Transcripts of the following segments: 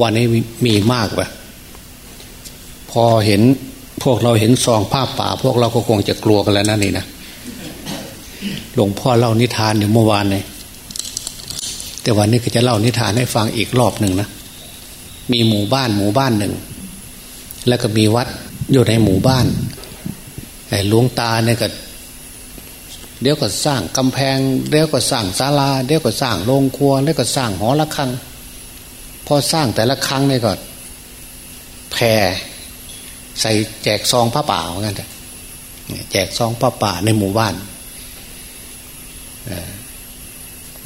วันนี้มีมากไปพอเห็นพวกเราเห็นซองผ้าป่า พวกเราก็คงจะกลัวกันแล้วนั่นนี่นะหลวงพ่อเล่านิทานอยู่เมื่อวานเลยแต่วันนี้ก็จะเล่านิทานให้ฟังอีกรอบหนึ่งนะมีหมู่บ้านหมู่บ้านหนึ่ง แล้วก็มีวัดอยู่ในหมู่บ้านหลวงตาเนี่ยก็เดี๋ยวก็สร้างกำแพง เดี๋ยวก็สร้างศาลา เดี๋ยวก็สร้างโรงครัวแล้วก็สร้างหอระฆัง พอสร้างแต่ละครั้งเนี่ยก็แผ่ใส่แจกซองผ้าป่าเหมือนกันแจกซองผ้าป่าในหมู่บ้าน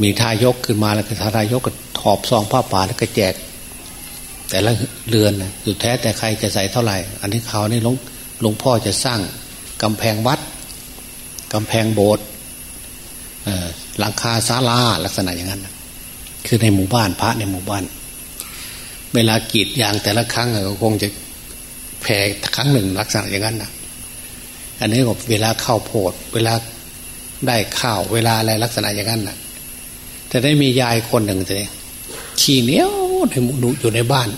มีทายกขึ้นมาแล้วก็ทายกก็ถอบซองผ้าป่าแล้วก็แจก แต่ละเรือนสุดแท้แต่ใครจะใส่เท่าไหร่ อันนี้เขานี่หลวงหลวงพ่อจะสร้างกำแพงวัดกำแพงโบสถ์หลังคาศาลาลักษณะอย่างนั้น คือในหมู่บ้านพระในหมู่บ้าน เวลากีดยางแต่ละครั้งก็คงจะแผ่ครั้งหนึ่งลักษณะอย่างนั้นนะอันนี้ก็เวลาเข้าโพด เวลาได้ข้าวเวลาอะไรลักษณะอย่างนั้นนะแต่ได้มียายคนหนึ่งเลยขี้เหนียวในหมู่อยู่ในบ้าน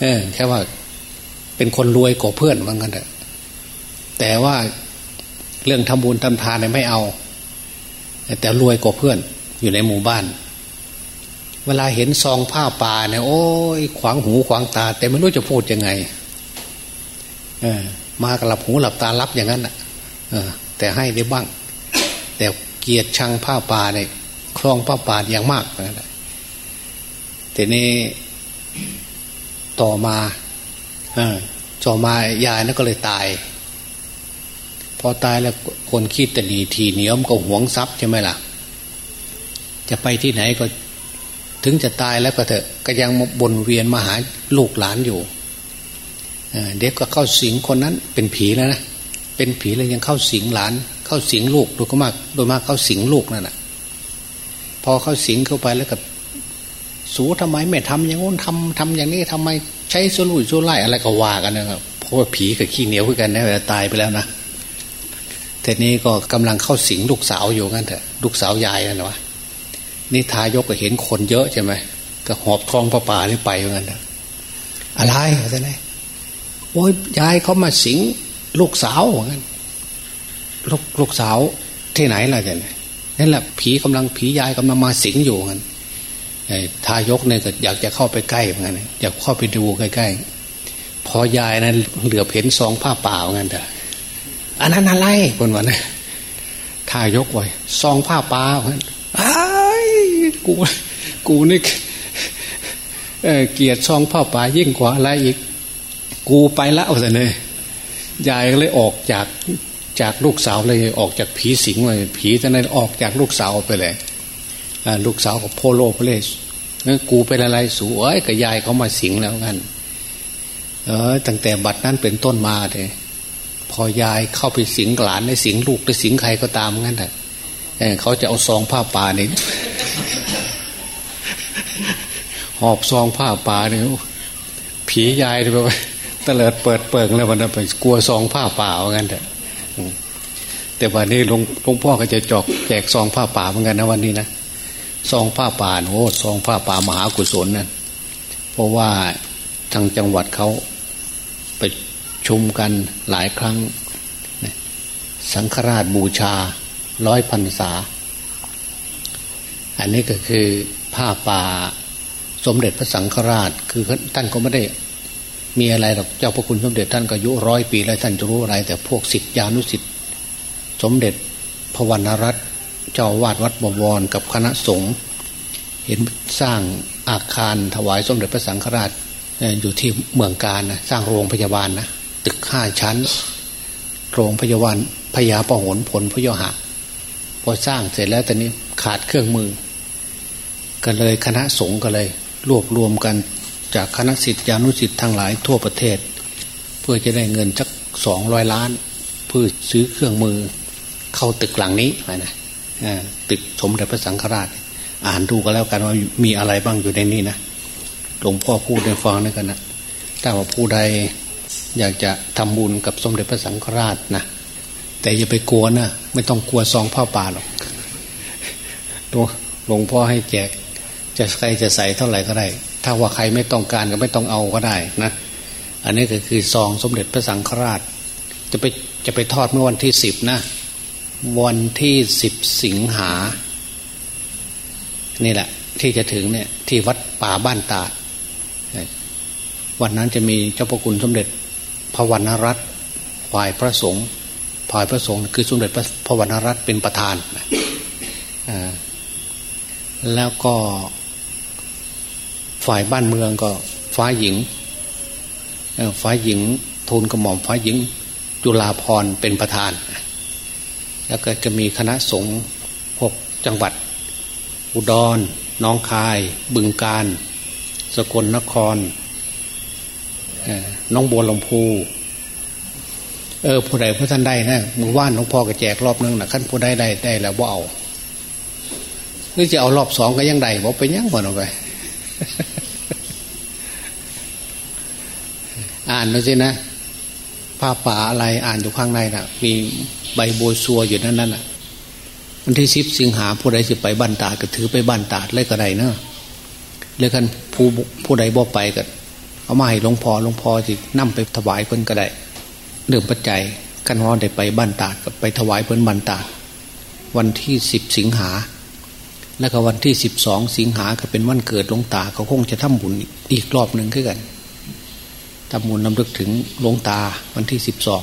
เออแค่ว่าเป็นคนรวยกว่าเพื่อนเหมือนกันแต่แต่ว่าเรื่องทำบุญทำทานเนี่ยไม่เอา แต่รวยกว่าเพื่อนอยู่ในหมู่บ้าน เวลาเห็นซองผ้าป่าเนี่ยโอ้ยขวางหูขวางตา แต่ไม่รู้จะพูดยังไงเออมากหลับหูหลับตารับอย่างนั้นอะเออแต่ให้ได้บ้าง แต่เกียรติชังผ้าป่าเนี่ยคลองผ้าป่าอย่างมากนะแต่นี้ต่อมาเออต่อมายายนั่นก็เลยตาย พอตายแล้วคนคิดแต่ดีทีเหนียมก็หวงทรัพย์ใช่ไหมล่ะ จะไปที่ไหนก็ ถึงจะตายแล้วก็เถอะก็ยังบนเวียนมาหาลูกหลานอยู่เด็กก็เข้าสิงคนนั้นเป็นผีแล้วนะเป็นผีแล้วยังเข้าสิงหลาน เข้าสิงลูกโดูก็มากโดยมากเข้าสิงลูกนั่นแหะพอเข้าสิงเข้าไปแล้วกับสูทำไมไม่ทำอย่างงู้นทำทำอย่างนี้ทำไมใช้สุรุ่ยสุร่อะไรก็ว่ากันนะครับเพราะว่าผีกับขี้เหนียวคือกันนะเวลาตายไปแล้วนะแต่นี้ก็กำลังเข้าสิงลูกสาวอยู่งั้นเถอะลูกสาวยายนะวะ นี่ทายกก็เห็นคนเยอะใช่ไหมก็หอบทองพระป่านี่ไปเหมือนกันอะไรอะไรไงโอ้ยยายเขามาสิงลูกสาวเหมือนกันลูกลูกสาวที่ไหนล่ะเนี่ยนั่นแหละผีกำลังผียายกำลังมาสิงอยู่กันทายกเนี่ยก็อยากจะเข้าไปใกล้เหมือนกันอยากเข้าไปดูใกล้ๆพอยายนั้นเหลือเห็นซองผ้าเปล่าเหมือนกันแต่อันนั้นอะไรคนวันนี้ทายกไว้ซองผ้าเปล่าเหมือนไอ้ กูกูนี่เกียรติซองผ้าป่ายิ่งกว่าอะไรอีก กูไปแล้วแต่เนยยายก็เลยออกจากจากลูกสาวเลยออกจากผีสิงเลยผีจะนั้นออกจากลูกสาวไปเลยลูกสาวของโพโลพเลสกูเป็นอะไรสวยกับยายเขามาสิงแล้วกันเออตั้งแต่บัดนั้นเป็นต้นมาเลยพอยายเข้าไปสิงหลานในสิงลูกในสิงใครก็ตามงั้นแหละเขาจะเอาซองผ้าป่าเนี่ย หอบซองผ้าป่าเนี่ยผียายไปตะเลิดเปิดเปิงแล้วมันไปกลัวซองผ้าป่าเหมือนกันแต่แต่วันนี้หลวงหลวงพ่อก็จะจอกแจกซองผ้าป่าเหมือนกันนะวันนี้นะซองผ้าป่าโอ้ซองผ้าป่ามหากุศลนั่นเพราะว่าทางจังหวัดเขาไปชุมกันหลายครั้ง สังฆราชบูชาร้อยพรรษา อันนี้ก็คือผ้าป่าสมเด็จพระสังฆราช คือท่านก็ไม่ได้มีอะไรหรอกเจ้าพระคุณสมเด็จท่านก็อายุร้อยปีแล้วท่านจะรู้อะไร แต่พวกสิทธิานุสิทธิสมเด็จพระวรรณรัตน์เจ้าวาดวัดบวรกับคณะสงฆ์เห็นสร้างอาคารถวายสมเด็จพระสังฆราชอยู่ที่เมืองการนะสร้างโรงพยาบาลนะตึกห้าชั้น โรงพยาบาลพยาปะหนผลพยาหะพอสร้างเสร็จแล้วตอนนี้ขาดเครื่องมือ ก็เลยคณะสงฆ์ก็เลย รวบรวมกันจากคณะสิทธิานุสิทธิ์ทั้งหลายทั่วประเทศ เพื่อจะได้เงินสักสองร้อยล้าน เพื่อซื้อเครื่องมือเข้าตึกหลังนี้นะตึกสมเด็จพระสังฆราช อ่านดูก็แล้วกันว่ามีอะไรบ้างอยู่ในนี้นะหลวงพ่อพูดในฟังนั่นกันนะถ้าว่าผู้ใดอยากจะทำบุญกับสมเด็จพระสังฆราชนะแต่อย่าไปกลัวนะไม่ต้องกลัวซองผ้าป่าหรอกหลวงพ่อให้แจก จะใครจะใส่เท่าไหร่ก็ได้ ถ้าว่าใครไม่ต้องการก็ไม่ต้องเอาก็ได้นะ อันนี้ก็คือซองสมเด็จพระสังฆราช จะไปจะไปทอดเมื่อวันที่สิบนะ วันที่สิบสิงหา นี่แหละ ที่จะถึงเนี่ย ที่วัดป่าบ้านตาด วันนั้นจะมีเจ้าพระคุณสมเด็จพระวรรณรัตน์ฝ่ายพระสงฆ์ฝ่ายพระสงฆ์คือสมเด็จพระวรรณรัตน์เป็นประธานแล้วก็ ฝ่ายบ้านเมืองก็ฟ้าหญิงฟ้าหญิงทูลกระหม่อมฟ้าหญิงจุฬาพรเป็นประธาน แล้วก็จะมีคณะสงฆ์หกจังหวัด อุดรน้องคาย บึงการ สกลนครน้องบัวลำพู เออผู้ใดผู้ท่านได้นะมือว่านหลวงพ่อก็แจกรอบนึงนะขั้นผู้ใดได้ได้แล้วว่าเอาหรือจะเอารอบสองก็ยังได้บอกไปยังบ่นออกไป อ่านดูสินะผ้าป่าอะไรอ่านอยู่ข้างในนะ่ะ มีใบโบชัวอยู่นั่นนั่นอะวันที่สิบสิงหาผู้ใดจะไปบ้านตาก็ถือไปบ้านตาเลยก็ได้เนอะเลยกันผู้ผู้ใดบ่ไปก็เอามาให้หลวงพ่อหลวงพ่อที่นั่ไปถวายเพิ่นก็ได้เรื่องปัจจัยกันว่าได้ไปบ้านตาดก็ไปถวายเพิ่นบ้านตาดวันที่สิบสิงหา แล้วก็วันที่สิบสองสิงหาก็เป็นวันเกิดหลวงตาเขาคงจะทำบุญอีกรอบหนึ่งขึ้นกัน ทำบุญนำลึกถึงหลวงตาวันที่สิบสอง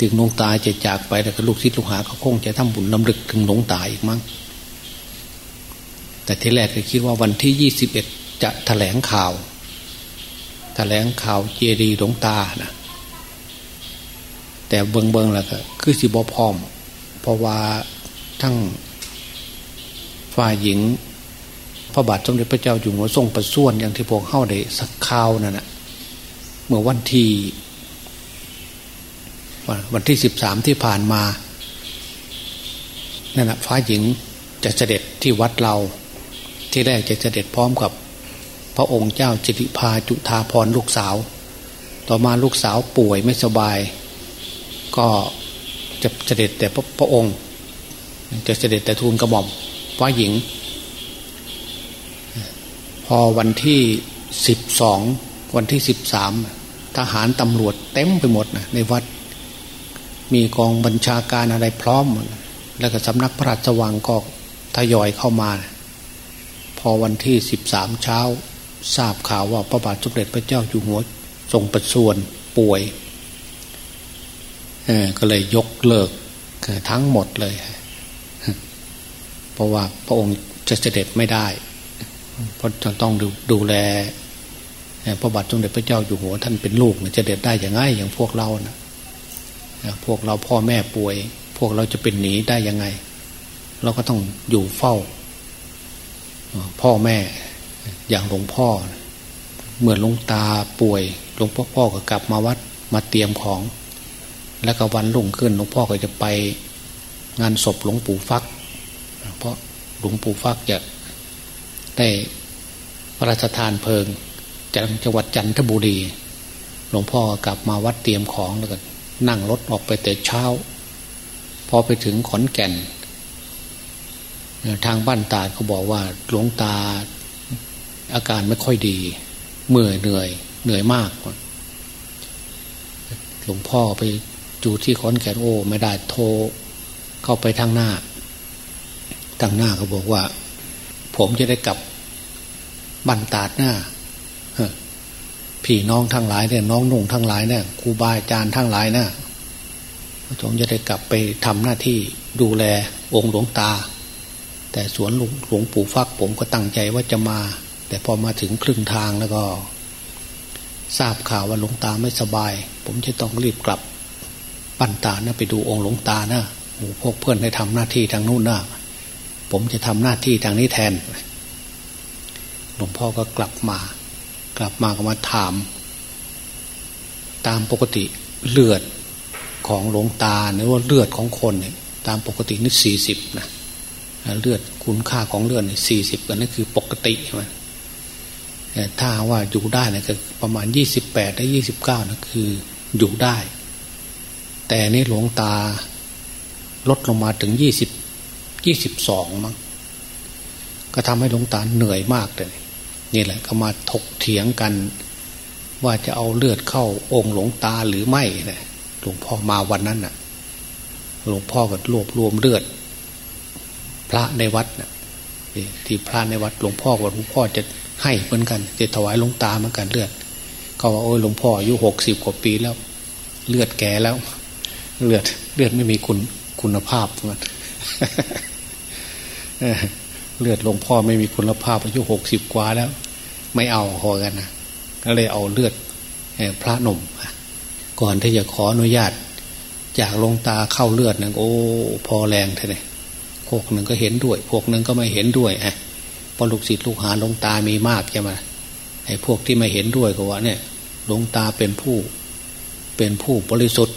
ถึงหลวงตาจะจากไปแล้วลูกศิษย์ลูกหาเขาคงจะทำบุญนำลึกถึงหลวงตาอีกมั้งแต่ทีแรกก็คิดว่าวันที่ยี่สิบเอ็ดจะแถลงข่าวแถลงข่าวเจดีหลวงตานะแต่เบิงเบิงแล้วก็คือสิบอพร้อม เพราะว่าทั้งฝ่ายหญิงพระบาทสมเด็จพระเจ้าอยู่หัวทรงประส่วนอย่างที่พวกเข้าได้สักข่าวนั่นแหะ เมื่อวันที่วันที่สิบสามที่ผ่านมานั่นแหะฟ้าหญิงจะเสด็จที่วัดเรา ที่แรกจะเสด็จพร้อมกับ พระองค์เจ้าจิติพาจุธาพรลูกสาว ต่อมาลูกสาวป่วยไม่สบาย ก็จะเสด็จแต่พระพระองค์ จะเสด็จแต่ทูลกระหม่อมฟ้าหญิง พอวันที่สิบสองวันที่สิบสาม ทหารตำรวจเต็มไปหมดนะในวัด มีกองบัญชาการอะไรพร้อม แล้วก็สำนักพระราชวังก็ทยอยเข้ามา พอวันที่สิบสามเช้า ทราบข่าวว่าพระบาทสมเด็จพระเจ้าอยู่หัวทรงประส่วนป่วยก็เลยยกเลิกทั้งหมดเลย เพราะว่าพระองค์จะเสด็จไม่ได้ เพราะจะต้องดูดูแล พระบาทสมเด็จพระเจ้าอยู่หัวท่านเป็นลูกจะเด็ดได้อย่างไงอย่างพวกเรานะพวกเราพ่อแม่ป่วย พวกเราจะเป็นหนีได้ยังไง เราก็ต้องอยู่เฝ้า พ่อแม่อย่างหลวงพ่อ เมื่อหลวงตาป่วยหลวงพ่อพ่อก็กลับมาวัดมาเตรียมของ แล้วก็วันรุ่งขึ้นหลวงพ่อก็จะไปงานศพหลวงปู่ฟัก เพราะหลวงปู่ฟักจะได้พระราชทานเพลิง จังหวัดจันทบุรี หลวงพ่อกลับมาวัดเตรียมของแล้วก็นั่งรถออกไปแต่เช้า พอไปถึงขอนแก่น ทางบ้านตาเขาบอกว่าหลวงตาอาการไม่ค่อยดี เมื่อยเหนื่อยเหนื่อยมากหลวงพ่อไปอยู่ที่ขอนแก่นโอ้ไม่ได้โทรเข้าไปทางหน้า ทางหน้าเขาบอกว่า ผมจะได้กลับบันตาดหน้า พี่น้องทั้งหลายเนี่ยน้องนุ่งทั้งหลายเนี่ยครูบาอาจารย์ทั้งหลายเนี่ยผมจะได้กลับไปทำหน้าที่ดูแลองค์หลวงตา แต่สวนหลวงปู่ฟักผมก็ตั้งใจว่าจะมา แต่พอมาถึงครึ่งทางแล้วก็ ทราบข่าวว่าหลวงตาไม่สบาย ผมจะต้องรีบกลับปั้นตานะไปดูองค์หลวงตานะหมู่พวกเพื่อนให้ทำหน้าที่ทางนู้นนะผมจะทำหน้าที่ทางนี้แทนหลวงพ่อก็กลับมา กลับมาก็มาถาม ตามปกติเลือดของหลวงตาหรือว่าเลือดของคนเนี่ยตามปกตินี่สี่สิบนะเลือดคุณค่าของเลือดนี่สี่สิบนั่นคือปกติใช่ไหมแต่ถ้าว่าอยู่ได้นะก็ประมาณยี่สิบแปดได้ยี่สิบเก้านะคืออยู่ได้ แต่นี่หลวงตาลดลงมาถึงยี่สิบยี่สิบสองมั้งก็ทำให้หลวงตาเหนื่อยมากเลย นี่แหละก็มาถกเถียงกัน ว่าจะเอาเลือดเข้าองค์หลวงตาหรือไม่นี่ยหลวงพ่อมาวันนั้นน่ะ หลวงพ่อก็รวบรวมเลือด พระในวัดน่ะที่พระในวัดหลวงพ่อว่าหลวงพ่อจะให้เหมือนกันจะถวายหลวงตาเหมือนกันเลือดเขาว่าโอ้ยหลวงพ่ออายุหกสิบกว่าปีแล้ว เลือดแก่แล้ว เลือดเลือดไม่มีคุณคุณภาพมัน เลือดหลวงพ่อไม่มีคุณภาพอายุหกสิบกว่าแล้ว ไม่เอาพอกันนะก็เลยเอาเลือดพระหนุ่มก่อนที่จะขออนุญาต จากลงตาเข้าเลือดนึงโอ้พอแรงเท่เลยพวกหนึ่งก็เห็นด้วย พวกหนึ่งก็ไม่เห็นด้วยฮะพอลูกศิษย์ลูกหาลงตามีมากใช่ไหมไอ้พวกที่ไม่เห็นด้วยก็ว่าเนี่ยลงตาเป็นผู้ เป็นผู้บริสุทธิ์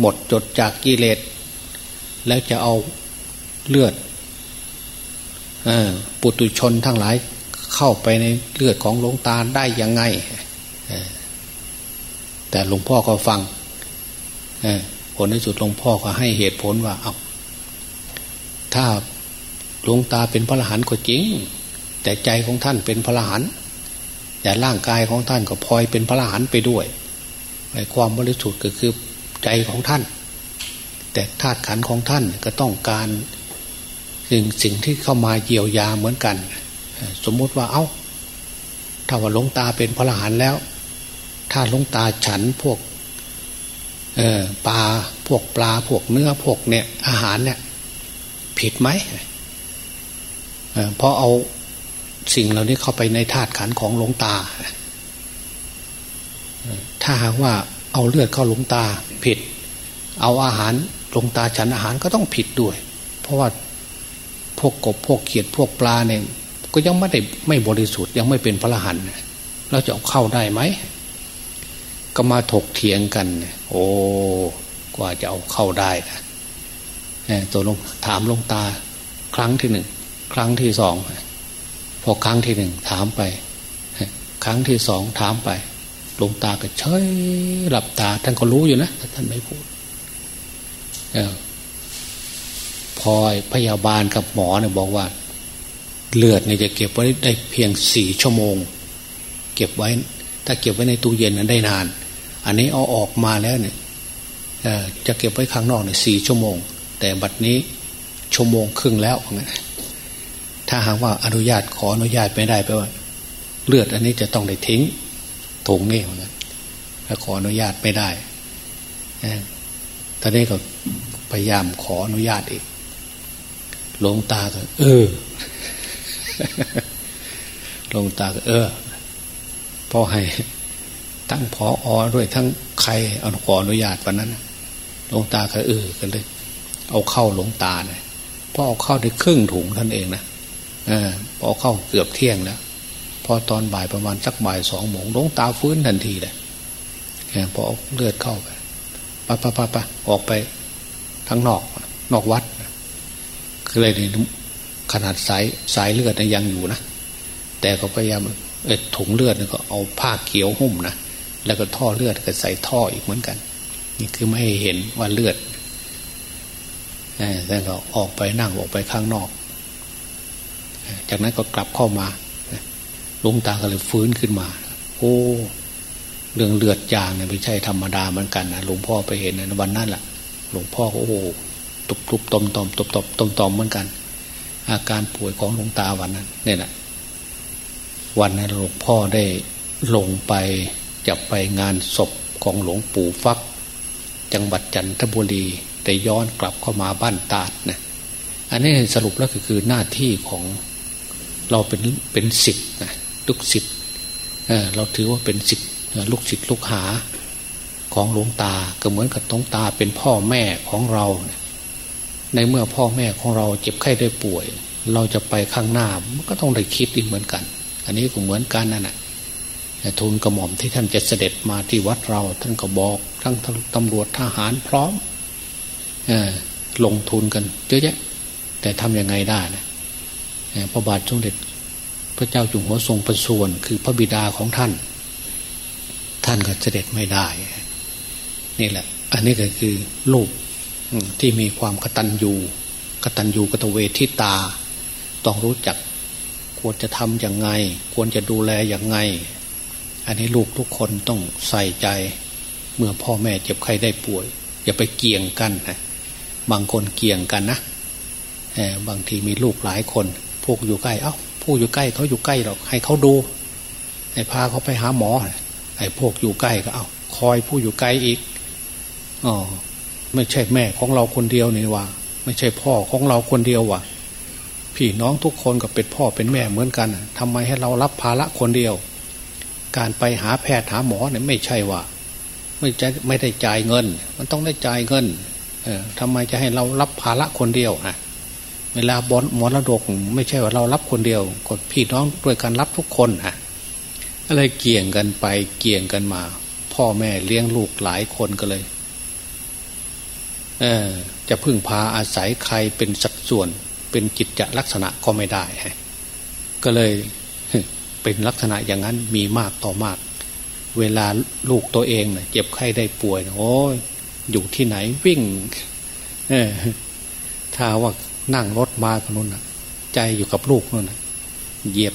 หมดจดจากกิเลสแล้วจะเอาเลือด ปุตุชนทั้งหลายเข้าไปในเลือดของหลวงตาได้ยังไงแต่หลวงพ่อก็ฟังผลในสุดหลวงพ่อก็ให้เหตุผลว่าเอาถ้าหลวงตาเป็นพระอรหันต์ก็จริง แต่ใจของท่านเป็นพระอรหันต์แต่ร่างกายของท่านก็พลอยเป็นพระอรหันต์ไปด้วยในความบริสุทธิ์ก็คือใจของท่าน แต่ธาตุขันของท่านก็ต้องการ สิ่งสิ่งที่เข้ามาเยียวยาเหมือนกัน สมมุติว่าเอา้า ถ้าว่าลงตาเป็นพระอรหันต์แล้ว ถ้าลงตาฉันพวกปลาพวกปลาพวกเนื้อพวกเนี่ย อาหารเนี่ย ผิดไหมเพราะเอาสิ่งเหล่านี้เข้าไปในธาตุขันของหลวงตา ถ้าหากว่าเอาเลือดเข้าหลวงตาผิด เอาอาหารหลวงตาฉันอาหารก็ต้องผิดด้วย เพราะว่า วกกบพวกเขียดพวกปลาเนี่ยก็ยังไม่ได้ไม่บริสุทธิ์ยังไม่เป็นพระหันเราจะเอาเข้าได้ไหมก็มาถกเถียงกัน โอ้กว่าจะเอาเข้าได้นะตัวลงถามลงตา ครั้งที่หนึ่งครั้งที่สองพอครั้งที่หนึ่งถามไป ครั้งที่สองถามไปลงตาก็เฉยหลับตา ท่านก็รู้อยู่นะแต่ท่านไม่พูด พอพยาบาลกับหมอเนี่ยบอกว่า เลือดเนี่ยจะเก็บไว้ได้เพียงสี่ชั่วโมง เก็บไว้ ถ้าเก็บไว้ในตู้เย็นนั้นได้นาน อันนี้เอาออกมาแล้วเนี่ยจะเก็บไว้ข้างนอกเนี่ยสี่ชั่วโมง แต่บัดนี้ชั่วโมงครึ่งแล้วถ้าหากว่าอนุญาตขออนุญาตไม่ได้แปลว่า เลือดอันนี้จะต้องได้ทิ้งถุงนี่เหมือนกันถ้าขออนุญาตไม่ได้ตอนนี้ก็พยายามขออนุญาตอีก หลวงตาก็ เออหลวงตาก็ เออพอให้ทั้งพออด้วยทั้งใครเอาขออนุญาตวันนั้นหลวงตาก็เออกันเลย เอาเข้าหลวงตาเนี่ยพอเอาเข้าได้ครึ่งถุงท่านเองนะอพอเข้าเกือบเที่ยงแล้วพอตอนบ่ายประมาณสักบ่ายสองโมงหลวงตาฟื้นทันทีเลยพอเลือดเข้าไปปะปะปะปะออกไปทั้งนอก นอกวัด คืออะไรนี่ขนาดสายสายเลือดยังอยู่นะแต่ก็พยายามเอ็ดถุงเลือดก็เอาผ้าเขียวหุ้มนะแล้วก็ท่อเลือดก็ใส่ท่ออีกเหมือนกัน นี่คือไม่ให้เห็นว่าเลือดแต่ก็ออกไปนั่งออกไปข้างนอก จากนั้นก็กลับเข้ามาลุงตาก็เลยฟื้นขึ้นมา โอ้เรื่องเลือดจางเนี่ยไม่ใช่ธรรมดาเหมือนกันนะหลวงพ่อไปเห็นในวันนั้นแหละหลวงพ่อโอ้ ตุบตุบตอมตอมตบตบตอมตอมเหมือนกัน อาการป่วยของหลวงตาวันนั้นเนี่ยนะวันนั้นหลวงพ่อได้ลงไปจะไปงานศพของหลวงปู่ฟัก จังหวัดจันทบุรีแต่ย้อนกลับเข้ามาบ้านตาดนะอันนี้สรุปแล้วก็คือหน้าที่ของเราเป็นเป็นสิทธิ์นะลูกศิษย์เราถือว่าเป็นสิทธิ์ลูกศิษย์ลูกหาของหลวงตาก็เหมือนกับหลวงตาเป็นพ่อแม่ของเรา ในเมื่อพ่อแม่ของเราเจ็บไข้ได้ป่วย เราจะไปข้างหน้ามันก็ต้องได้คิดอีกเหมือนกัน อันนี้ก็เหมือนกันนั่นแหละทูลกระหม่อมที่ท่านจะเสด็จมาที่วัดเรา ท่านก็บอกทั้งตำรวจทหารพร้อมลงทุนกันเยอะแยะ แต่ทำยังไงได้นะพระบาทสมเด็จพระเจ้าจุงหัวทรงประส่วนคือพระบิดาของท่าน ท่านก็เสด็จไม่ได้ นี่แหละ อันนี้ก็คือลูก ที่มีความกตัญญูกตัญญูกตเวทิตา ต้องรู้จักควรจะทำอย่างไง ควรจะดูแลอย่างไง อันนี้ลูกทุกคนต้องใส่ใจ เมื่อพ่อแม่เจ็บไข้ได้ป่วย อย่าไปเกี่ยงกันนะบางคนเกี่ยงกันนะบางทีมีลูกหลายคน พวกอยู่ใกล้เอา้าผู้อยู่ใกล้เขาอยู่ใกล้หรอกให้เขาดูให้พาเขาไปหาหมอไอ้พวกอยู่ใกล้ก็เอาคอยผู้อยู่ไกลอีกอ๋อ ไม่ใช่แม่ของเราคนเดียวนี่ว่า ไม่ใช่พ่อของเราคนเดียวว่ะพี่น้องทุกคนก็เป็นพ่อเป็นแม่เหมือนกันทำไมให้เรารับภาระคนเดียว การไปหาแพทย์หาหมอเนี่ยไม่ใช่ว่า ไม่ใช่ไม่ได้จ่ายเงิน มันต้องได้จ่ายเงิน เออทำไมจะให้เรารับภาระคนเดียวอะเวลาบอนมรดกไม่ใช่ว่าเรารับคนเดียวกดพี่น้องด้วยการรับทุกคนอะอะไรเกี่ยงกันไปเกี่ยงกันมา พ่อแม่เลี้ยงลูกหลายคนก็เลย จะพึ่งพาอาศัยใครเป็นสัดส่วน เป็นกิจจลักษณะก็ไม่ได้ ก็เลยเป็นลักษณะอย่างนั้นมีมากต่อมาก เวลาลูกตัวเองเจ็บไข้ได้ป่วยโอ้ยอยู่ที่ไหนวิ่งถ้าว่านั่งรถมาคนนู้นใจอยู่กับลูกนู่นเหยียบ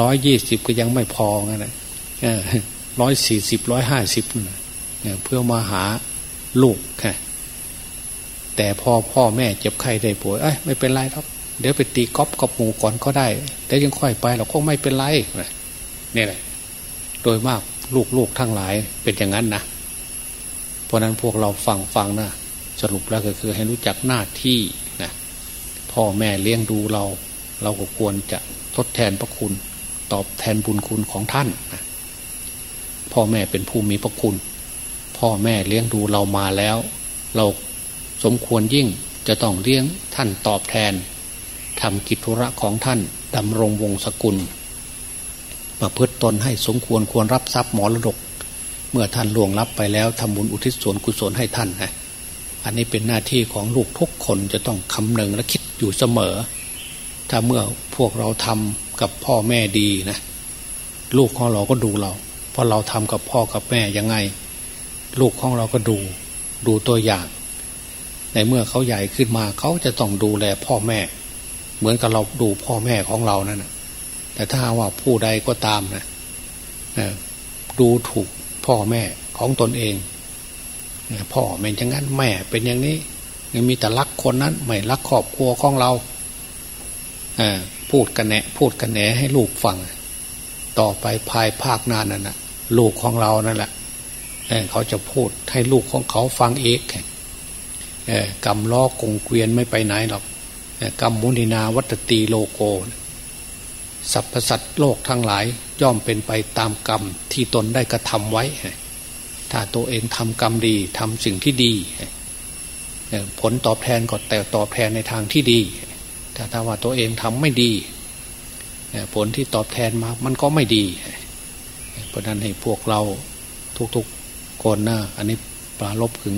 ร้อยยี่สิบก็ยังไม่พอไงนะร้อยสี่สิบร้อยห้าสิบเพื่อมาหาลูกค่ะ แต่พอพ่อแม่เจ็บไข้ได้ป่วยเอ้ยไม่เป็นไรครับเดี๋ยวไปตีก๊อปกับหมูก่อนก็ได้แต่ยังค่อยไปเราก็ไม่เป็นไรนี่แหละโดยมากลูกๆทั้งหลายเป็นอย่างนั้นนะเพราะนั้นพวกเราฟังฟังนะสรุปแล้วก็คือให้รู้จักหน้าที่นะพ่อแม่เลี้ยงดูเรา เราก็ควรจะทดแทนพระคุณ ตอบแทนบุญคุณของท่านนะพ่อแม่เป็นผู้มีพระคุณ พ่อแม่เลี้ยงดูเรามาแล้ว เรา สมควรยิ่งจะต้องเลี้ยงท่านตอบแทนทำกิจธุระของท่านดำรงวงศกุล ประพฤติตนให้สมควรควรรับทรัพย์หมอระดก เมื่อท่านล่วงลับไปแล้วทำบุญอุทิศส่วนกุศลให้ท่านนะอันนี้เป็นหน้าที่ของลูกทุกคนจะต้องคำนึงและคิดอยู่เสมอ ถ้าเมื่อพวกเราทำกับพ่อแม่ดีนะลูกของเราก็ดูเรา เพราะเราทำกับพ่อกับแม่ยังไง ลูกของเราก็ดูดูตัวอย่าง ในเมื่อเขาใหญ่ขึ้นมาเขาจะต้องดูแลพ่อแม่ เหมือนกับเราดูพ่อแม่ของเรานั่นแต่ถ้าว่าผู้ใดก็ตามนะดูถูกพ่อแม่ของตนเองพ่อเป็นอย่างนั้นแม่เป็นอย่างนี้ยังมีแต่รักคนนั้นไม่รักครอบครัวของเราพูดกันแหนพูดกันแหนให้ลูกฟัง ต่อไปภายภาคหน้านั่นนะลูกของเรานั่นแหละเขาจะพูดให้ลูกของเขาฟังเอง กรรมล้อกงเกวียนไม่ไปไหนหรอกกรรมมุนินาวัตตีโลโกสรรพสัตว์โลกทั้งหลายย่อมเป็นไปตามกรรมที่ตนได้กระทำไว้ ถ้าตัวเองทำกรรมดีทำสิ่งที่ดี ผลตอบแทนก็แต่ตอบแทนในทางที่ดี แต่ถ้าว่าตัวเองทำไม่ดี ผลที่ตอบแทนมามันก็ไม่ดี เพราะนั้นให้พวกเราทุกๆคนนะอันนี้ปลาลบถึง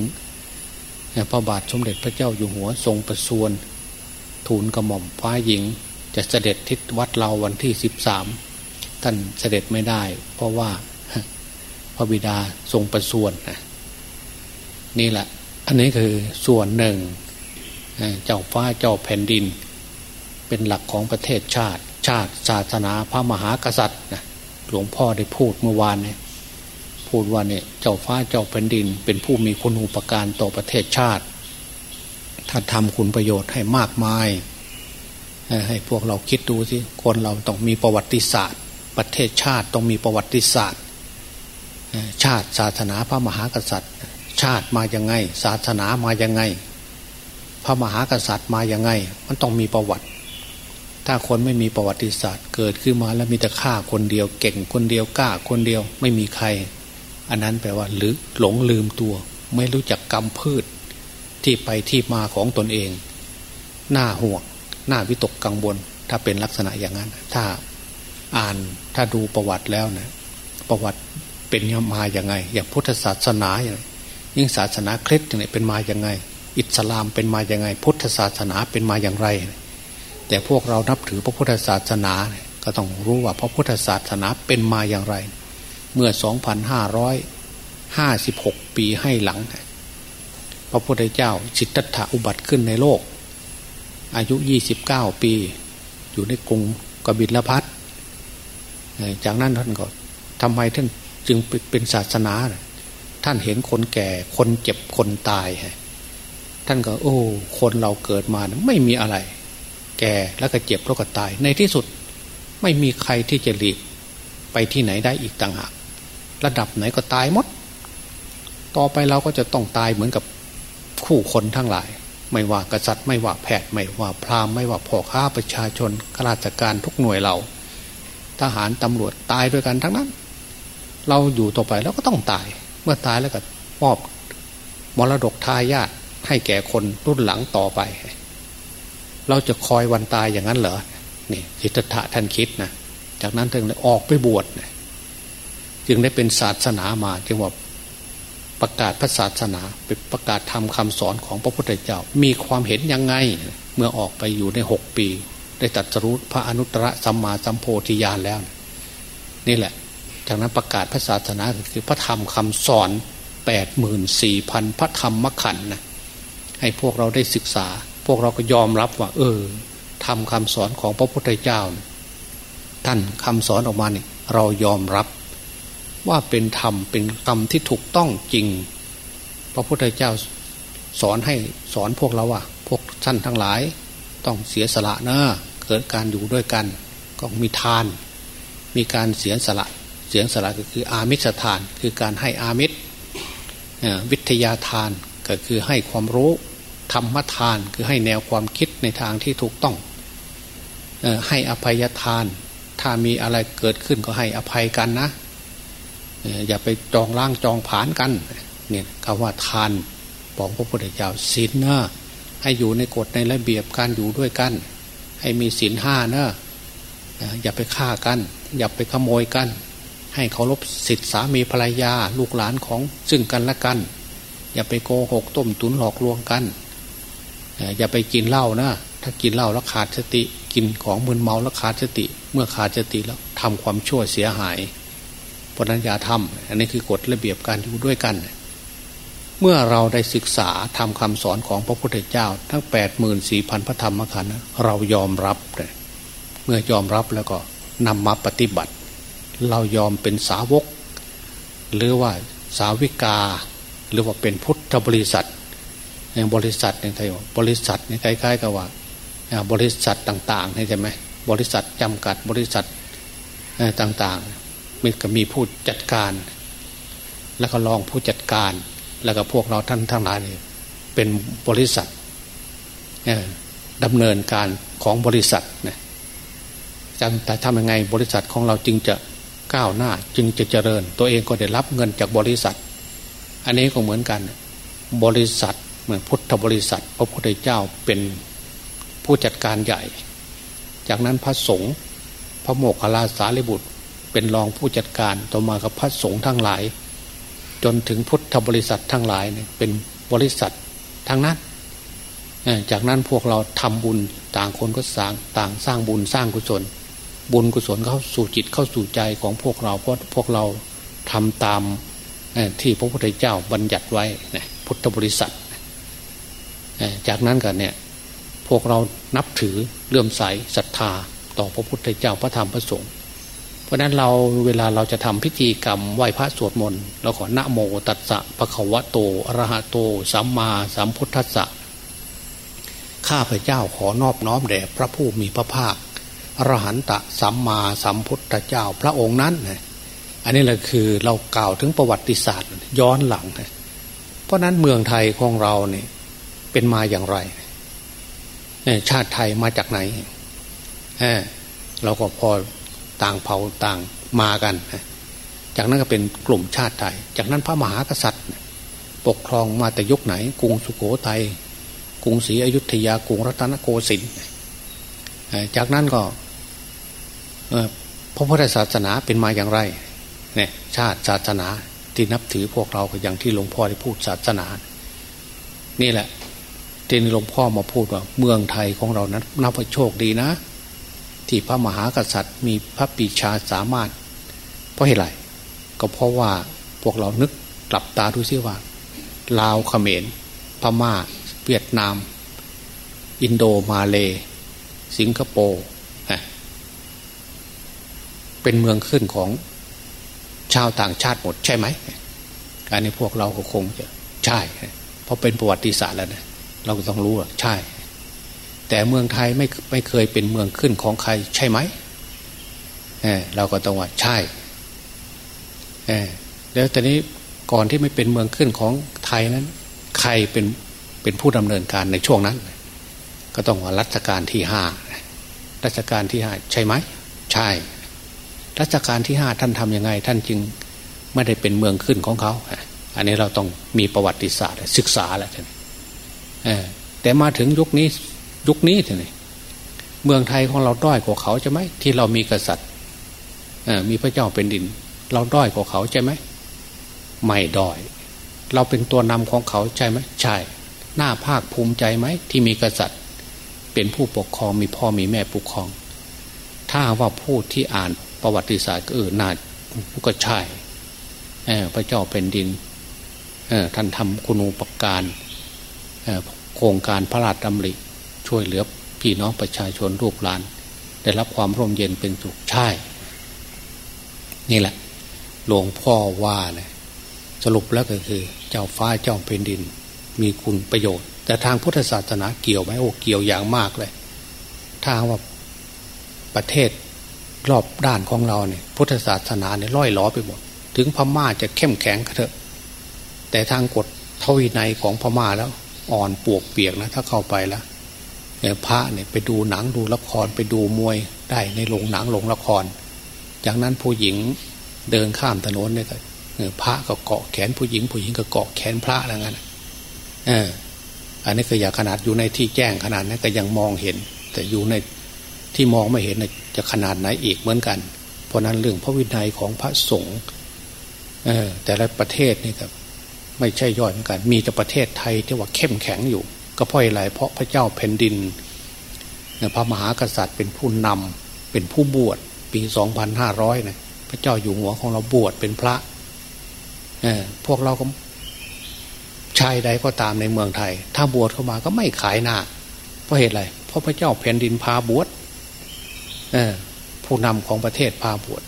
พระบาทสมเด็จพระเจ้าอยู่หัวทรงประสวนทูลกระหม่อมฟ้าหญิง จะเสด็จทิศวัดเราวันที่สิบสามท่านเสด็จไม่ได้ เพราะว่าพระบิดาทรงประสวนนี่แหละ อันนี้คือส่วนหนึ่ง เจ้าฟ้าเจ้าแผ่นดิน เป็นหลักของประเทศชาติ ชาติศาสนาพระมหากษัตริย์หลวงพ่อได้พูดเมื่อวานเนี่ย พูดว่าเนี่ยเจ้าฟ้าเจ้าแผ่นดิน เป็นผู้มีคุณูปการต่อประเทศชาติ ถ้าทำคุณประโยชน์ให้มากมาย ให้พวกเราคิดดูสิคนเราต้องมีประวัติศาสตร์ ประเทศชาติต้องมีประวัติศาสตร์ ชาติศาสนาพระมหากษัตริย์ ชาติมาอย่างไง ศาสนามาอย่างไง พระมหากษัตริย์มาอย่างไง มันต้องมีประวัติ ถ้าคนไม่มีประวัติศาสตร์ เกิดขึ้นมาแล้วมีแต่ฆ่าคนเดียวเก่งคนเดียวกล้าคนเดียวไม่มีใคร อันนั้นแปลว่าหรือหลงลืมตัว ไม่รู้จักกรรมพืชที่ไปที่มาของตนเอง หน้าห่วงหน้าวิตกกังวลถ้าเป็นลักษณะอย่างนั้น ถ้าอ่านถ้าดูประวัติแล้วนะประวัติเป็นมาอย่างไง อย่างพุทธศาสนาอย่างยิ่งศาสนาคริสต์เนี่ยเป็นมาอย่างไง อิสลามเป็นมาอย่างไง พุทธศาสนาเป็นมาอย่างไร แต่พวกเรานับถือพระพุทธศาสนา ก็ต้องรู้ว่าพระพุทธศาสนาเป็นมาอย่างไร เมื่อ 2,556 ปีให้หลัง พระพุทธเจ้าสิทธัตถะอุบัติขึ้นในโลก อายุ 29 ปี อยู่ในกรุงกบิลพัดจากนั้นท่านก็ทำไมท่านจึงเป็นศาสนา ท่านเห็นคนแก่คนเจ็บคนตาย ท่านก็ โอ้ คนเราเกิดมาไม่มีอะไร แก่แล้วก็เจ็บแล้วก็ตายในที่สุดไม่มีใครที่จะหลีกไปที่ไหนได้อีกต่างหาก ระดับไหนก็ตายหมด ต่อไปเราก็จะต้องตายเหมือนกับคู่คนทั้งหลาย ไม่ว่ากษัตริย์ไม่ว่าแพทย์ไม่ว่าพราหมณ์ไม่ว่าพ่อค้าประชาชนข้าราชการทุกหน่วยเรา ทหารตำรวจตายด้วยกันทั้งนั้น เราอยู่ต่อไปแล้วก็ต้องตาย เมื่อตายแล้วก็มอบมรดกทายาทให้แก่คนรุ่นหลังต่อไป เราจะคอยวันตายอย่างนั้นเหรอนี่สิทธะท่านคิดนะจากนั้นถึงออกไปบวชนะ จึงได้เป็นศาสนามา จึงว่าประกาศพระศาสนาเป็นประกาศทำคำสอนของพระพุทธเจ้า มีความเห็นยังไง เมื่อออกไปอยู่ในหกปี ได้ตัดสรุปพระอนุตตรสัมมาสัมโพธิญาณแล้ว นี่แหละ จากนั้นประกาศพระศาสนาคือพระธรรมคำสอนแปดหมื่นสี่พันพระธรรมมขันนะให้พวกเราได้ศึกษา พวกเราก็ยอมรับว่า เออทำคำสอนของพระพุทธเจ้า ท่านคำสอนออกมาเนี่ยเรายอมรับ ว่าเป็นธรรมเป็นธรรมที่ถูกต้องจริง พระพุทธเจ้าสอนให้สอนพวกเราว่า พวกท่านทั้งหลาย ต้องเสียสละนะเกิดการอยู่ด้วยกัน ก็มีทาน มีการเสียสละเสียสละก็คืออามิสทาน คือการให้อามิตรวิทยาทานก็คือให้ความรู้ธรรมทานคือให้แนวความคิดในทางที่ถูกต้องให้อภัยทาน ถ้ามีอะไรเกิดขึ้นก็ให้อภัยกันนะ อย่าไปจองล่างจองผานกันเนี่ยคำว่าทานบอกพระพุทธเจ้าศีลนะให้อยู่ในกฎในระเบียบการอยู่ด้วยกัน ให้มีศีลห้านะอย่าไปฆ่ากัน อย่าไปขโมยกัน ให้เคารพสิทธิสามีภรรยาลูกหลานของซึ่งกันและกัน อย่าไปโกหกต้มตุนหลอกลวงกัน อย่าไปกินเหล้านะถ้ากินเหล้าแล้วขาดสติ กินของมึนเมาแล้วขาดสติ เมื่อขาดสติแล้วทำความชั่วเสียหาย เพราะนั้นอย่าทำอันนี้คือกฎระเบียบการอยู่ด้วยกัน เมื่อเราได้ศึกษาทำคำสอนของพระพุทธเจ้า ทั้ง8ปดหมื่นสี่พันพระธรรมขันธ์เรายอมรับเลยเมื่อยอมรับแล้วก็นำมาปฏิบัติ เรายอมเป็นสาวก หรือว่าสาวิกา หรือว่าเป็นพุทธบริษัทอย่างบริษัทอย่างไทยบริษัทนี่คล้ายๆกับว่าบริษัทต่างๆใช่ไหมบริษัทจำกัดบริษัทต่างๆ มีก็มีผู้จัดการ แล้วก็รองผู้จัดการ แล้วก็พวกเราท่านทั้งหลายนี่เป็นบริษัทดำเนินการของบริษัทนะจังแต่ทำยังไงบริษัทของเราจึงจะก้าวหน้าจึงจะเจริญ ตัวเองก็ได้รับเงินจากบริษัท อันนี้ก็เหมือนกัน บริษัทเหมือนพุทธบริษัท พระพุทธเจ้าเป็นผู้จัดการใหญ่ จากนั้นพระสงฆ์พระโมกขลาสารีบุตร เป็นรองผู้จัดการต่อมากับพระสงฆ์ทั้งหลาย จนถึงพุทธบริษัททั้งหลายเนี่ยเป็นบริษัททั้งนั้น จากนั้นพวกเราทำบุญต่างคนก็สร้างต่างสร้างบุญสร้างกุศล บุญกุศลเข้าสู่จิตเข้าสู่ใจของพวกเราเพราะพวกเราทำตามที่พระพุทธเจ้าบัญญัติไว้พุทธบริษัท จากนั้นกันเนี่ยพวกเรานับถือเลื่อมใสศรัทธาต่อพระพุทธเจ้าพระธรรมพระสงฆ์ เพราะนั้นเราเวลาเราจะทำพิธีกรรมไหว้พระสวดมนต์เราขอนะโมตัสสะปะคะวะโตอรหะโต สัมมาสัมพุทธัสสะข้าพเจ้าขอนอบน้อมแด่พระผู้มีพระภาคอรหันตะสัมมาสัมพุทธเจ้าพระองค์นั้น อันนี้แหละคือเรากล่าวถึงประวัติศาสตร์ย้อนหลัง เพราะนั้นเมืองไทยของเราเนี่ยเป็นมาอย่างไรชาติไทยมาจากไหน เราก็พอ ต่างเผ่าต่างมากัน จากนั้นก็เป็นกลุ่มชาติไทย จากนั้นพระมหากษัตริย์ ปกครองมาแต่ยุคไหน กรุงสุโขทยัยกรุงศรีอยุธยากรุงรัตนโกสินทร์จากนั้นก็พระพุทธศาสนาเป็นมาอย่างไรเนี่ยชาติศาสนาที่นับถือพวกเราก็อย่างที่หลวงพ่อได้พูดศาสนา นี่แหละทีนี้หลวงพ่อมาพูดว่า เมืองไทยของเรานั้นนับว่าโชคดีนะ ที่พระมหากษัตริย์ มีพระปีชาสามารถ เพราะเหตุไรก็เพราะว่าพวกเรานึกกลับตาดูซิว่าลาวเขมรพม่า เวียดนาม อินโดมาเล สิงคโปร์เป็นเมืองขึ้นของชาวต่างชาติหมดใช่ไหมอันนี้พวกเราก็คงจะใช่ เพราะเป็นประวัติศาสตร์แล้วนะเราก็ต้องรู้ว่าใช่ แต่เมืองไทยไม่ไม่เคยเป็นเมืองขึ้นของใครใช่ไหมเเราก็ต้องว่าใช่แล้วตอนนี้ก่อนที่ไม่เป็นเมืองขึ้นของไทยนั้น ใครเป็นเป็นผู้ดำเนินการในช่วงนั้น ก็ต้องว่ารัชกาลที่ห้ารัชกาลที่ห้าใช่ไหมใช่ รัชกาลที่ห้าท่านทำยังไง ท่านจึงไม่ได้เป็นเมืองขึ้นของเขาอันนี้เราต้องมีประวัติศาสตร์ศึกษาแหละท่านแต่มาถึงยุคนี้ ยุคนี้ท่านเมืองไทยของเราด้อยกว่าเขาใช่ไหมที่เรามีกษัตริย์มีพระเจ้าเป็นดิน เราด้อยกว่าเขาใช่ไหมไม่ด้อย เราเป็นตัวนำของเขาใช่ไหมใช่ หน้าภาคภูมิใจไหมที่มีกษัตริย์ เป็นผู้ปกครองมีพ่อมีแม่ปกครอง ถ้าว่าพูดที่อ่านประวัติศาสตร์ก็เออน่าก็ใช่พระเจ้าเป็นดินท่านทำคุณูปการโครงการพระราชดำริ ช่วยเหลือพี่น้องประชาชนลูกหลาน ได้รับความร่มเย็นเป็นสุขใช่ นี่แหละ หลวงพ่อว่าเนี่ยสรุปแล้วก็คือ เจ้าฟ้าเจ้าเป็นดิน มีคุณประโยชน์ แต่ทางพุทธศาสนาเกี่ยวไหมโอ้เกี่ยวอย่างมากเลย ถ้าว่าประเทศรอบด้านของเราเนี่ย พุทธศาสนาเนี่ยล่อยล้อไปหมด ถึงพม่าจะเข้มแข็งก็เถอะ แต่ทางกฎทวีในของพม่าแล้ว อ่อนปวกเปียกนะ ถ้าเข้าไปแล้ว พระเนี่ยไปดูหนังดูละครไปดูมวยได้ในโรงหนังโรงละคร จากนั้นผู้หญิงเดินข้ามถนนเนี่ยพระก็เกาะแขนผู้หญิง ผู้หญิงก็เกาะแขนพระอะไรเงี้ยเออ อันนี้คืออย่าขนาดอยู่ในที่แจ้งขนาดนั้นก็ยังมองเห็น แต่อยู่ในที่มองไม่เห็นจะขนาดไหนอีกเหมือนกัน เพราะนั้นเรื่องพระวินัยของพระสงฆ์แต่ละประเทศนี่ครับไม่ใช่ย่อยเหมือนกัน มีแต่ประเทศไทยที่ว่าเข้มแข็งอยู่ ก็เพราะอะไรเพราะพระเจ้าแผ่นดินพระมหากษัตริย์เป็นผู้นำเป็นผู้บวชปีสองพันห้าร้อยนะพระเจ้าอยู่หัวของเราบวชเป็นพระพวกเราก็ชายใดก็ตามในเมืองไทย ถ้าบวชเข้ามาก็ไม่ขายหน้า เพราะเหตุอะไร เพราะพระเจ้าแผ่นดินพาบวชผู้นำของประเทศพาบวช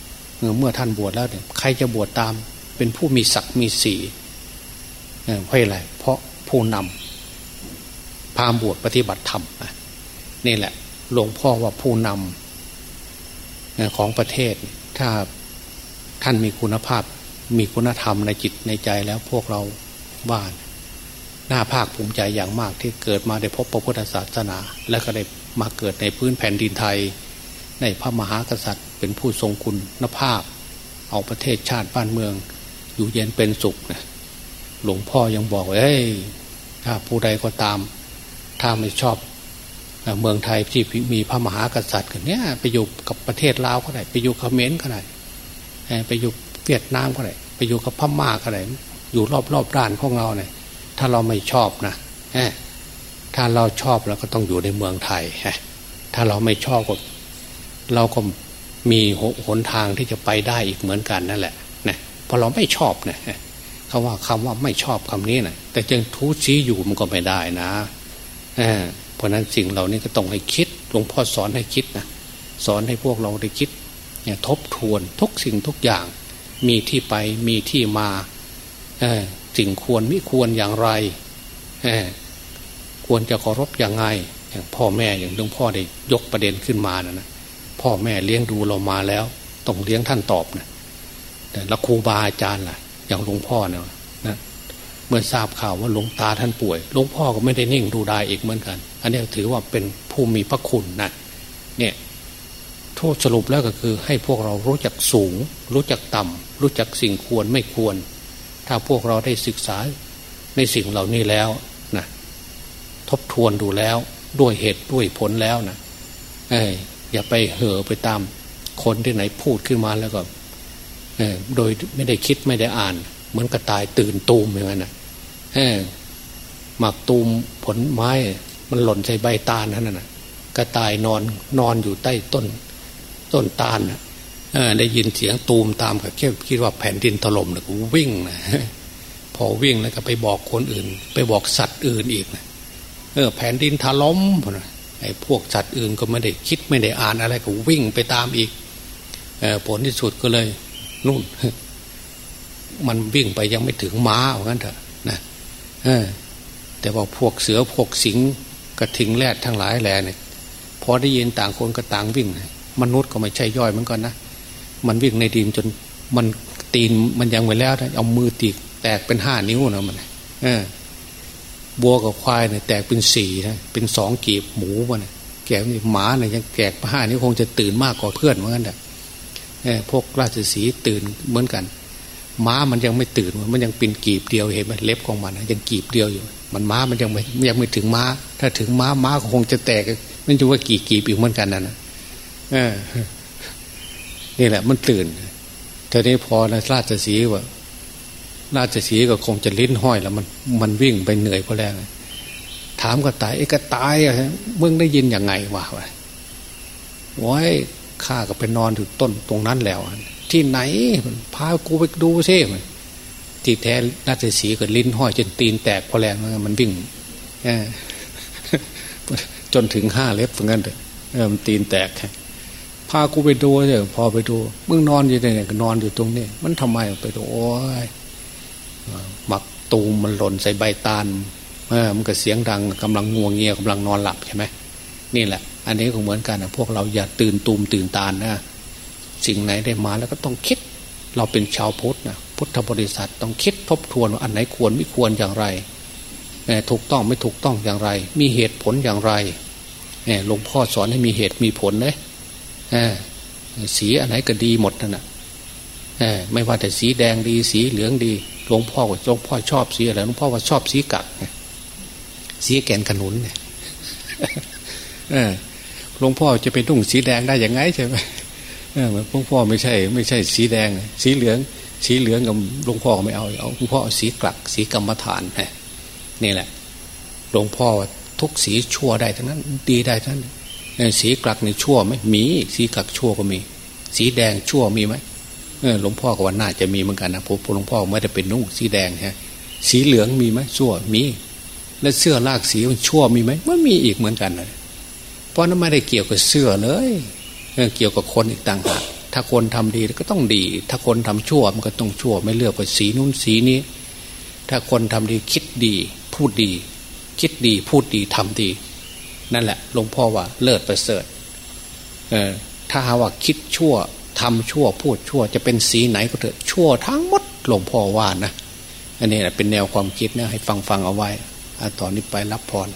เมื่อท่านบวชแล้วเนี่ยใครจะบวชตาม เป็นผู้มีศักดิ์มีสีเพราะอะไรเพราะผู้นำ พาบวชปฏิบัติธรรมนี่แหละหลวงพ่อว่าผู้นำของประเทศ ถ้าท่านมีคุณภาพ มีคุณธรรมในจิตในใจแล้วพวกเราบ้านหน้าภาคภูมิใจอย่างมากที่เกิดมาได้พบพระพุทธศาสนา และก็ได้มาเกิดในพื้นแผ่นดินไทย ในพระมหากษัตริย์ เป็นผู้ทรงคุณนภาพ เอาประเทศชาติบ้านเมือง อยู่เย็นเป็นสุขนะหลวงพ่อยังบอกว่าเอ้ยถ้าผู้ใดก็ตาม ถ้าไม่ชอบเมืองไทยที่มีพระมหากษัตริย์กันเนี้ยไปอยู่กับประเทศลาวก็ได้ไปอยู่เขมรก็ได้ไปอยู่เวียดนามก็ได้ไปอยู่กับพม่าก็ได้อยู่รอบรอบด้านของเราเนี่ยถ้าเราไม่ชอบนะถ้าเราชอบเราก็ต้องอยู่ในเมืองไทยถ้าเราไม่ชอบก็เราก็มีหนทางที่จะไปได้อีกเหมือนกันนั่นแหละนะพราะเราไม่ชอบนะคำว่าคำว่าไม่ชอบคำนี้นะแต่จึงทุชี้อยู่มันก็ไม่ได้นะ เพราะนั้นสิ่งเหล่านี้ก็ต้องให้คิดหลวงพ่อสอนให้คิดนะสอนให้พวกเราได้คิดทบทวนทุกสิ่งทุกอย่าง มีที่ไปมีที่มาสิ่งควรไมิควรอย่างไรควรจะเคารพอย่างไงอย่างพ่อแม่อย่างหลวงพ่อได้ยกประเด็นขึ้นมานะนะพ่อแม่เลี้ยงดูเรามาแล้ว ต้องเลี้ยงท่านตอบนะแต่ละครูบาอาจารย์ล่ะ อย่างหลวงพ่อเนี่ย เมื่อทราบข่าวว่าหลวงตาท่านป่วยหลวงพ่อก็ไม่ได้นิ่งดูได้อีกเหมือนกัน อันนี้ถือว่าเป็นผู้มีพระคุณนะเนี่ยโทษสรุปแล้วก็คือ ให้พวกเรารู้จักสูง รู้จักต่ำรู้จักสิ่งควรไม่ควร ถ้าพวกเราได้ศึกษาในสิ่งเหล่านี้แล้วนะทบทวนดูแล้วด้วยเหตุด้วยผลแล้วนะเอ้อย่าไปเห่อไปตามคนที่ไหนพูดขึ้นมาแล้วก็โดยไม่ได้คิดไม่ได้อ่าน เหมือนกระต่ายตื่นตูมอย่างนั้นนะ หมักตูมผลไม้ มันหล่นใส่ใบตาลนั่นน่ะกระต่ายนอนนอนอยู่ใต้ต้น ต้นตาลนะได้ยินเสียงตูมตามกับคิดว่าแผ่นดินถล่มนะวิ่งนะพอวิ่งแล้วก็ไปบอกคนอื่น ไปบอกสัตว์อื่นอีกนะเออแผ่นดินถล่มไอ้พวกสัตว์อื่นก็ไม่ได้คิดไม่ได้อ่านอะไรก็วิ่งไปตามอีกพผลที่สุดก็เลยนู่น มันวิ่งไปยังไม่ถึงม้าเหมือนกันเถอะนะ แต่ว่าพวกเสือพวกสิงกระทิงแรดทั้งหลายแหล่เนี่ยพอได้ยินต่างคนก็ต่างวิ่ง มนุษย์ก็ไม่ใช่ย่อยเหมือนกันนะมันวิ่งในดินจนมันตีนมันยังไปแล้วเอามือตีแตกเป็นห้านิ้วนะมันเออบัวกับควายเนี่ยแตกเป็นสี่นะเป็นสองกีบหมูมันแกนี่หมาเนี่ยยังแกกห้านิ้วคงจะตื่นมากกว่าเพื่อนเหมือนกันแต่พวกราชสีตื่นเหมือนกัน ม้ามันยังไม่ตื่นมันยังเป็นกีบเดียวเห็นไหมเล็บของมันยังกีบเดียวอยู่ มันม้ามันยังไม่ยังไม่ถึงม้า ถ้าถึงม้าม้าคงจะแตกไม่รู้ว่ากี่กีบอีกเหมือนกันนะนะนี่แหละ มันตื่นทีนี้พอนะราชสีว่าราชสีก็คงจะลิ้นห้อยแล้วมันมันวิ่งไปเหนื่อยพราะแรงถามก็ตายไอ้ก็ตายอะมึงได้ยินยังไงวะวะโอ้ยข้าก็ไปนอนอยู่ต้นตรงนั้นแล้ว ที่ไหนพากูไปดูซิมันที่แท้ราชสีก็ลิ้นห้อยจนตีนแตกพอแรงมันวิ่งจนถึงห้าเล็บเหมือนกันเลยมันตีนแตกพากูไปดูเถอะพอไปดูมึงนอนอยู่เนี่ยก็นอนอยู่ตรงนี้มันทำไมไปดูโอ้ยหมักตูมมันหล่นใส่ใบตาลเออมันก็เสียงดังกำลังงัวงเงียกำลังนอนหลับใช่ไหมนี่แหละ อันนี้ก็เหมือนกันนะพวกเราอย่าตื่นตูมตื่นตาลนะ สิ่งไหนได้มาแล้วก็ต้องคิด เราเป็นชาวพุทธนะพุทธบริษัทต้องคิดทบทวนว่าอันไหนควรไม่ควรอย่างไรถูกต้องไม่ถูกต้องอย่างไร มีเหตุผลอย่างไรหลวงพ่อสอนให้มีเหตุมีผลเลยสีอันไหนก็ดีหมดนั่นแหะไม่ว่าแต่สีแดงดี สีเหลืองดีหลวงพ่อว่าหลวงพ่อชอบสีอะไรหลวงพ่อว่าชอบสีกักสีแกนขนุนเนี่ยหลวงพ่อจะไปนุ่งสีแดงได้ยังไงใช่ไหม หลวงพ่อไม่ใช่ ไม่ใช่สีแดง สีเหลือง สีเหลืองกับหลวงพ่อไม่เอาเอาหลวงพ่อสีกลัก สีกรรมฐานนี่แหละหลวงพ่อทุกสีชั่วได้ทั้งนั้น ดีได้ทั้งนั้นสีกลักในชั่วไหมมีสีกลักชั่วก็มี สีแดงชั่วมีไหมหลวงพ่อก็ว่าน่าจะมีเหมือนกันนะผมหลวงพ่อไม่ได้เป็นนุ่งสีแดงฮะสีเหลืองมีไหมชั่วมี แล้วเสื้อลากสีมันชั่วมีไหมมันมีอีกเหมือนกันเลยเพราะนั้นไม่ได้เกี่ยวกับเสื้อเลย เกี่ยวกับคนอีกต่างหากถ้าคนทำดีก็ต้องดี ถ้าคนทำชั่วมันก็ต้องชั่ว ไม่เลือกว่าสีนู้นสีนี้ ถ้าคนทำดีคิดดี พูดดี คิดดีพูดดีทำดี นั่นแหละหลวงพ่อว่าเลิศประเสริฐเออถ้าหาว่าคิดชั่วทำชั่ว พูดชั่ว จะเป็นสีไหนก็เถอะชั่วทั้งหมดหลวงพ่อว่านะอันนี้เป็นแนวความคิดนะให้ฟังฟังเอาไว้ตอนนี้ไปรับพร